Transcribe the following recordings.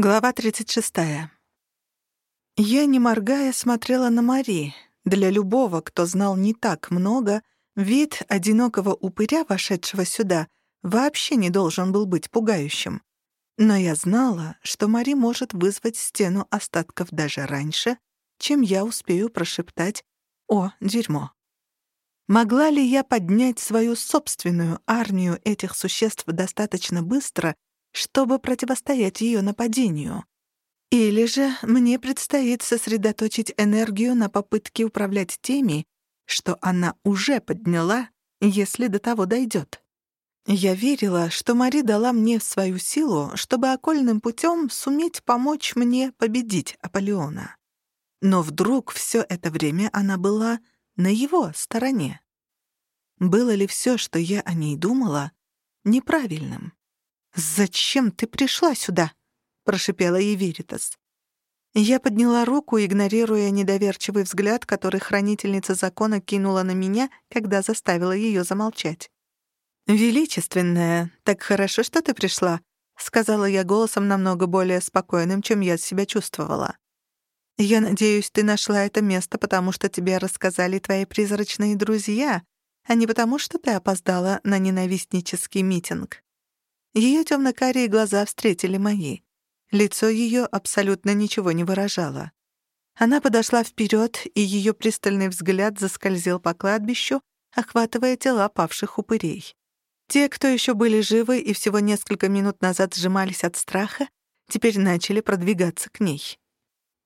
Глава 36. Я, не моргая, смотрела на Мари. Для любого, кто знал не так много, вид одинокого упыря, вошедшего сюда, вообще не должен был быть пугающим. Но я знала, что Мари может вызвать стену остатков даже раньше, чем я успею прошептать «О, дерьмо». Могла ли я поднять свою собственную армию этих существ достаточно быстро, чтобы противостоять ее нападению. Или же мне предстоит сосредоточить энергию на попытке управлять теми, что она уже подняла, если до того дойдет. Я верила, что Мари дала мне свою силу, чтобы окольным путем суметь помочь мне победить Аполеона. Но вдруг все это время она была на его стороне. Было ли все, что я о ней думала, неправильным? «Зачем ты пришла сюда?» — прошипела Еверитас. Я подняла руку, игнорируя недоверчивый взгляд, который хранительница закона кинула на меня, когда заставила ее замолчать. «Величественная, так хорошо, что ты пришла», — сказала я голосом намного более спокойным, чем я себя чувствовала. «Я надеюсь, ты нашла это место, потому что тебе рассказали твои призрачные друзья, а не потому что ты опоздала на ненавистнический митинг». Ее темно-карие глаза встретили мои. Лицо ее абсолютно ничего не выражало. Она подошла вперед, и ее пристальный взгляд заскользил по кладбищу, охватывая тела павших упырей. Те, кто еще были живы и всего несколько минут назад сжимались от страха, теперь начали продвигаться к ней.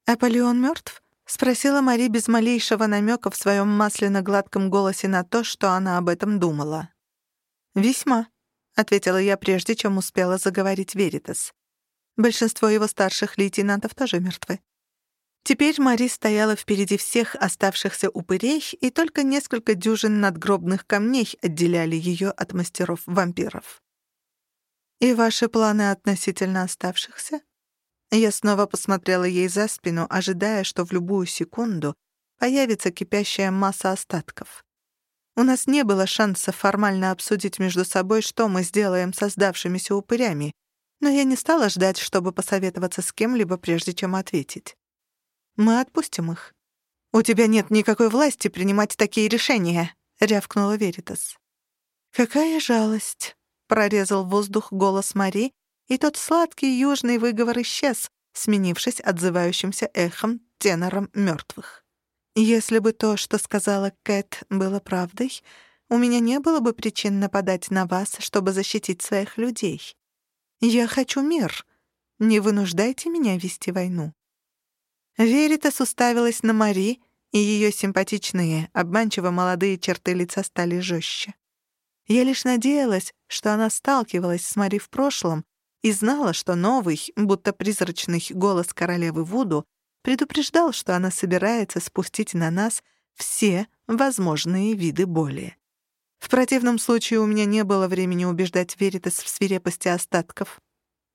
«Аполеон мертв? спросила Мари без малейшего намека в своем масляно-гладком голосе на то, что она об этом думала. «Весьма», — ответила я, прежде чем успела заговорить Веритас. Большинство его старших лейтенантов тоже мертвы. Теперь Мари стояла впереди всех оставшихся упырей, и только несколько дюжин надгробных камней отделяли ее от мастеров-вампиров. «И ваши планы относительно оставшихся?» Я снова посмотрела ей за спину, ожидая, что в любую секунду появится кипящая масса остатков. У нас не было шанса формально обсудить между собой, что мы сделаем со сдавшимися упырями, но я не стала ждать, чтобы посоветоваться с кем-либо, прежде чем ответить. Мы отпустим их. «У тебя нет никакой власти принимать такие решения», — рявкнула Веритас. «Какая жалость», — прорезал воздух голос Мари, и тот сладкий южный выговор исчез, сменившись отзывающимся эхом тенором мертвых. Если бы то, что сказала Кэт, было правдой, у меня не было бы причин нападать на вас, чтобы защитить своих людей. Я хочу мир. Не вынуждайте меня вести войну». Веритас уставилась на Мари, и ее симпатичные, обманчиво молодые черты лица стали жестче. Я лишь надеялась, что она сталкивалась с Мари в прошлом и знала, что новый, будто призрачный голос королевы Вуду предупреждал, что она собирается спустить на нас все возможные виды боли. В противном случае у меня не было времени убеждать Веритас в свирепости остатков.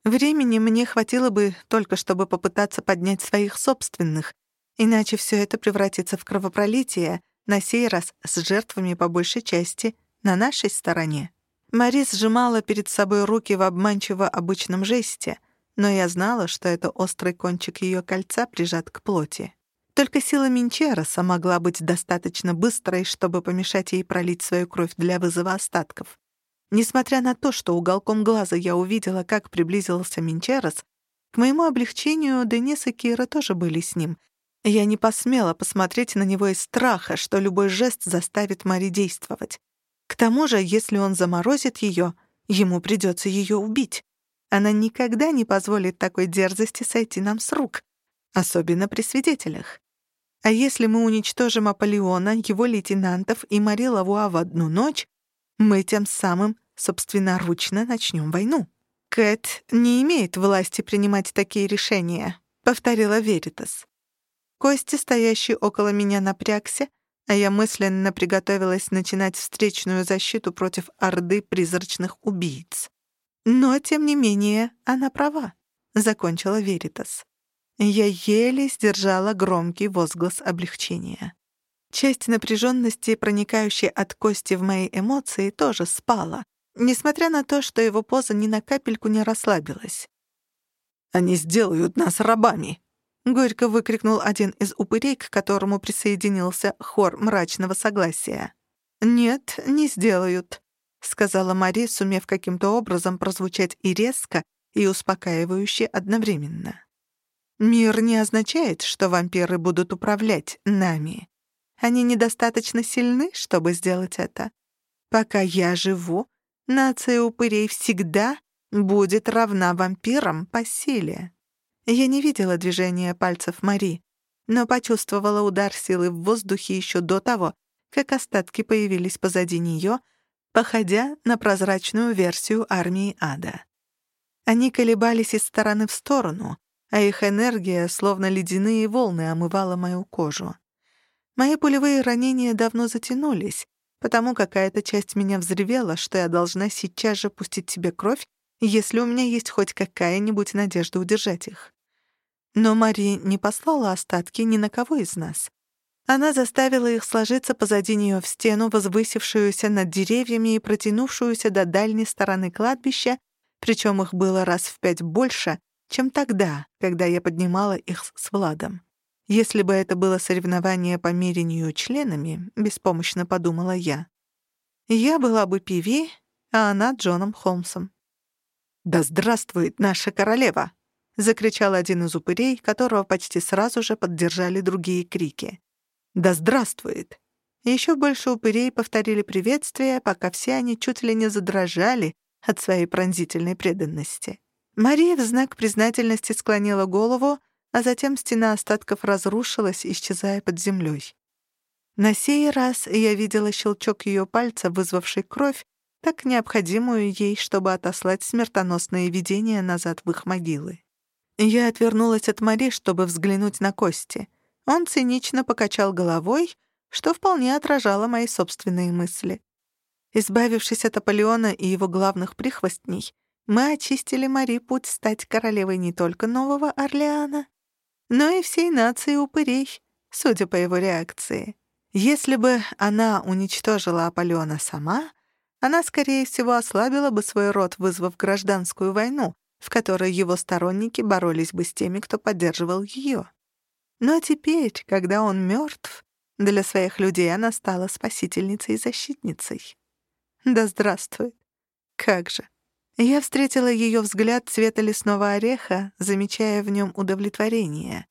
Времени мне хватило бы только, чтобы попытаться поднять своих собственных, иначе все это превратится в кровопролитие, на сей раз с жертвами по большей части на нашей стороне. Мари сжимала перед собой руки в обманчиво обычном жесте — но я знала, что это острый кончик ее кольца прижат к плоти. Только сила Минчероса могла быть достаточно быстрой, чтобы помешать ей пролить свою кровь для вызова остатков. Несмотря на то, что уголком глаза я увидела, как приблизился Минчерос, к моему облегчению Денис и Кира тоже были с ним. Я не посмела посмотреть на него из страха, что любой жест заставит Мари действовать. К тому же, если он заморозит ее, ему придется ее убить. Она никогда не позволит такой дерзости сойти нам с рук, особенно при свидетелях. А если мы уничтожим Аполеона, его лейтенантов и Мари Лавуа в одну ночь, мы тем самым собственноручно начнем войну. Кэт не имеет власти принимать такие решения, повторила Веритас. Кости, стоящий около меня, напрягся, а я мысленно приготовилась начинать встречную защиту против орды призрачных убийц. Но, тем не менее, она права, — закончила Веритас. Я еле сдержала громкий возглас облегчения. Часть напряженности, проникающей от кости в мои эмоции, тоже спала, несмотря на то, что его поза ни на капельку не расслабилась. Они сделают нас рабами!» — горько выкрикнул один из упырей, к которому присоединился хор мрачного согласия. «Нет, не сделают», — сказала Мари, сумев каким-то образом прозвучать и резко, и успокаивающе одновременно. «Мир не означает, что вампиры будут управлять нами. Они недостаточно сильны, чтобы сделать это. Пока я живу, нация упырей всегда будет равна вампирам по силе». Я не видела движения пальцев Мари, но почувствовала удар силы в воздухе еще до того, как остатки появились позади нее, походя на прозрачную версию армии ада. Они колебались из стороны в сторону, а их энергия, словно ледяные волны, омывала мою кожу. Мои пулевые ранения давно затянулись, потому какая-то часть меня взревела, что я должна сейчас же пустить себе кровь, если у меня есть хоть какая-нибудь надежда удержать их. Но Мари не послала остатки ни на кого из нас. Она заставила их сложиться позади нее в стену, возвысившуюся над деревьями и протянувшуюся до дальней стороны кладбища, причем их было раз в пять больше, чем тогда, когда я поднимала их с Владом. Если бы это было соревнование по мерению членами, беспомощно подумала я, я была бы Пиви, а она Джоном Холмсом. «Да здравствует наша королева!» — закричал один из упырей, которого почти сразу же поддержали другие крики. «Да здравствует!» Еще больше упырей повторили приветствие, пока все они чуть ли не задрожали от своей пронзительной преданности. Мария в знак признательности склонила голову, а затем стена остатков разрушилась, исчезая под землей. На сей раз я видела щелчок ее пальца, вызвавший кровь, так необходимую ей, чтобы отослать смертоносные видения назад в их могилы. Я отвернулась от Мари, чтобы взглянуть на кости. Он цинично покачал головой, что вполне отражало мои собственные мысли. Избавившись от Аполеона и его главных прихвостней, мы очистили Мари путь стать королевой не только Нового Орлеана, но и всей нации упырей, судя по его реакции. Если бы она уничтожила Аполеона сама, она, скорее всего, ослабила бы свой род, вызвав гражданскую войну, в которой его сторонники боролись бы с теми, кто поддерживал ее. Но теперь, когда он мертв, для своих людей она стала спасительницей и защитницей. Да здравствует. Как же. Я встретила ее взгляд цвета лесного ореха, замечая в нем удовлетворение,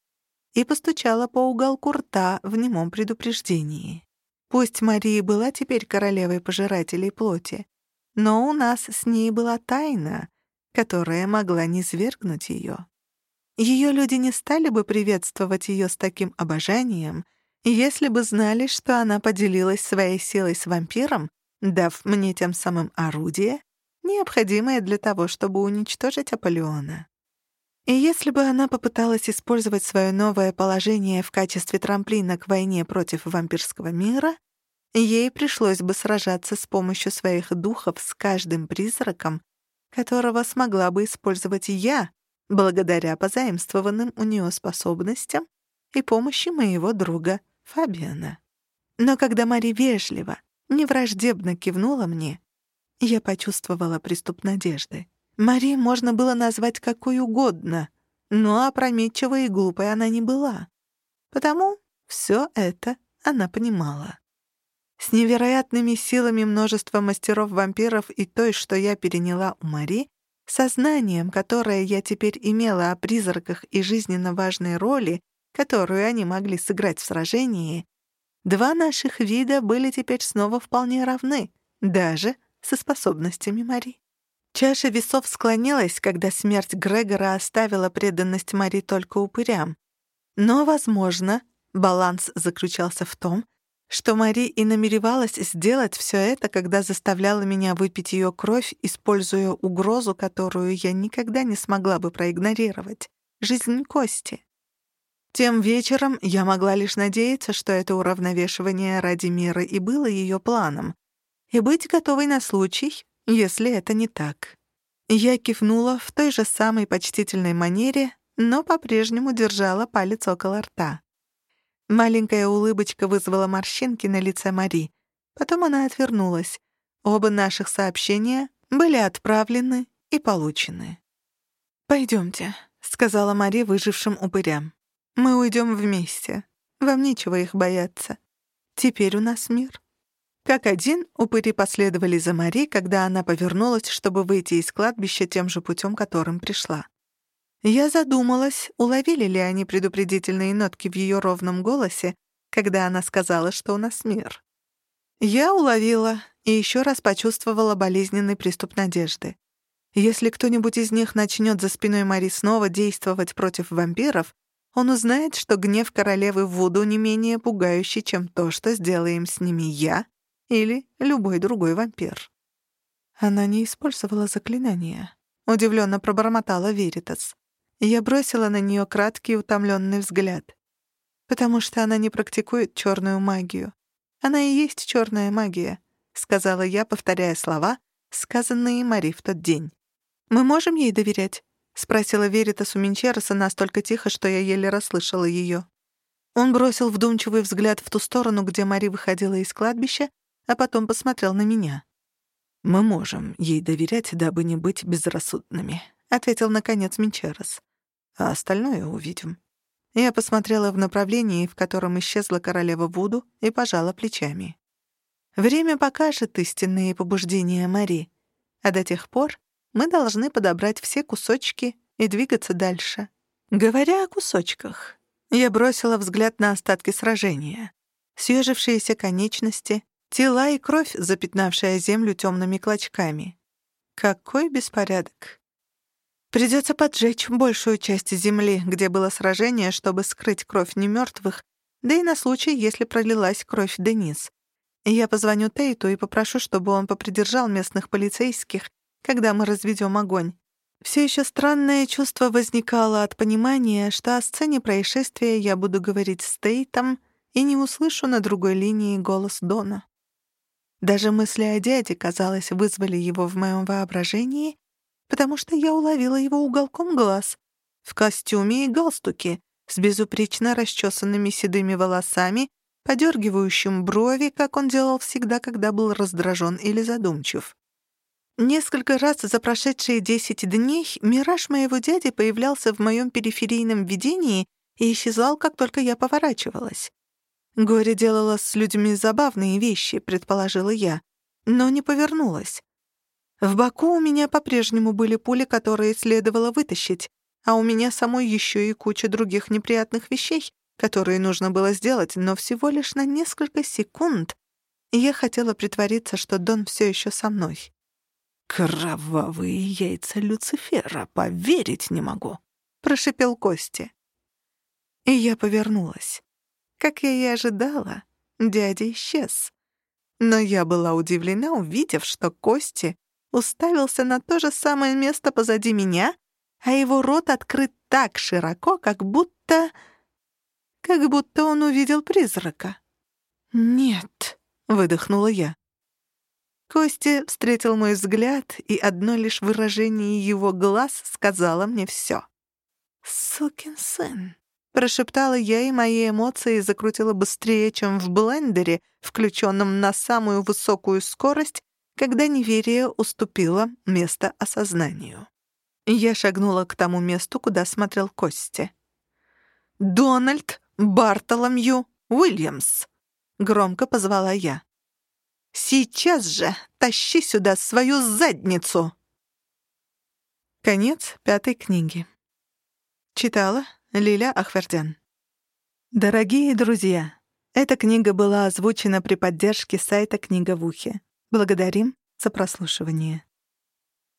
и постучала по уголку рта в немом предупреждении. Пусть Мария была теперь королевой пожирателей плоти, но у нас с ней была тайна, которая могла низвергнуть ее. Ее люди не стали бы приветствовать ее с таким обожанием, если бы знали, что она поделилась своей силой с вампиром, дав мне тем самым орудие, необходимое для того, чтобы уничтожить Аполеона. И если бы она попыталась использовать свое новое положение в качестве трамплина к войне против вампирского мира, ей пришлось бы сражаться с помощью своих духов с каждым призраком, которого смогла бы использовать я, благодаря позаимствованным у нее способностям и помощи моего друга Фабиана. Но когда Мари вежливо, невраждебно кивнула мне, я почувствовала приступ надежды. Мари можно было назвать какой угодно, но опрометчивой и глупой она не была. Потому все это она понимала. С невероятными силами множества мастеров-вампиров и той, что я переняла у Мари, сознанием, которое я теперь имела о призраках и жизненно важной роли, которую они могли сыграть в сражении, два наших вида были теперь снова вполне равны, даже со способностями Мари. Чаша весов склонилась, когда смерть Грегора оставила преданность Мари только упырям. Но, возможно, баланс заключался в том, что Мари и намеревалась сделать все это, когда заставляла меня выпить ее кровь, используя угрозу, которую я никогда не смогла бы проигнорировать — жизнь Кости. Тем вечером я могла лишь надеяться, что это уравновешивание ради мира и было ее планом, и быть готовой на случай, если это не так. Я кивнула в той же самой почтительной манере, но по-прежнему держала палец около рта. Маленькая улыбочка вызвала морщинки на лице Мари. Потом она отвернулась. Оба наших сообщения были отправлены и получены. «Пойдемте», — сказала Мари выжившим упырям. «Мы уйдем вместе. Вам нечего их бояться. Теперь у нас мир». Как один, упыри последовали за Мари, когда она повернулась, чтобы выйти из кладбища тем же путем, которым пришла. Я задумалась, уловили ли они предупредительные нотки в ее ровном голосе, когда она сказала, что у нас мир. Я уловила и еще раз почувствовала болезненный приступ надежды. Если кто-нибудь из них начнет за спиной Мари снова действовать против вампиров, он узнает, что гнев королевы Вуду не менее пугающий, чем то, что сделаем с ними я или любой другой вампир. Она не использовала заклинания. Удивленно пробормотала Веритас. Я бросила на нее краткий утомленный взгляд. Потому что она не практикует черную магию. Она и есть черная магия, сказала я, повторяя слова, сказанные Мари в тот день. Мы можем ей доверять? спросила Веритас у настолько тихо, что я еле расслышала ее. Он бросил вдумчивый взгляд в ту сторону, где Мари выходила из кладбища, а потом посмотрел на меня. «Мы можем ей доверять, дабы не быть безрассудными», — ответил, наконец, Минчерос. «А остальное увидим». Я посмотрела в направлении, в котором исчезла королева Вуду, и пожала плечами. Время покажет истинные побуждения Мари, а до тех пор мы должны подобрать все кусочки и двигаться дальше. Говоря о кусочках, я бросила взгляд на остатки сражения. Съежившиеся конечности, Тела и кровь, запятнавшая землю темными клочками. Какой беспорядок. Придется поджечь большую часть земли, где было сражение, чтобы скрыть кровь немертвых, да и на случай, если пролилась кровь Денис. Я позвоню Тейту и попрошу, чтобы он попридержал местных полицейских, когда мы разведем огонь. Все еще странное чувство возникало от понимания, что о сцене происшествия я буду говорить с Тейтом и не услышу на другой линии голос Дона. Даже мысли о дяде, казалось, вызвали его в моем воображении, потому что я уловила его уголком глаз, в костюме и галстуке, с безупречно расчесанными седыми волосами, подергивающим брови, как он делал всегда, когда был раздражен или задумчив. Несколько раз за прошедшие десять дней мираж моего дяди появлялся в моем периферийном видении и исчезал, как только я поворачивалась. Горе делала с людьми забавные вещи, предположила я, но не повернулась. В боку у меня по-прежнему были пули, которые следовало вытащить, а у меня самой еще и куча других неприятных вещей, которые нужно было сделать, но всего лишь на несколько секунд я хотела притвориться, что Дон все еще со мной. «Кровавые яйца Люцифера, поверить не могу», — прошипел Кости. И я повернулась. Как я и ожидала, дядя исчез. Но я была удивлена, увидев, что Кости уставился на то же самое место позади меня, а его рот открыт так широко, как будто... как будто он увидел призрака. «Нет», — выдохнула я. Кости встретил мой взгляд, и одно лишь выражение его глаз сказала мне всё. «Сукин сын». Прошептала я, и мои эмоции закрутила быстрее, чем в блендере, включенном на самую высокую скорость, когда неверие уступило место осознанию. Я шагнула к тому месту, куда смотрел Кости. «Дональд Бартоломью Уильямс!» — громко позвала я. «Сейчас же тащи сюда свою задницу!» Конец пятой книги. Читала Лиля Ахвердян. Дорогие друзья, эта книга была озвучена при поддержке сайта «Книга в ухе». Благодарим за прослушивание.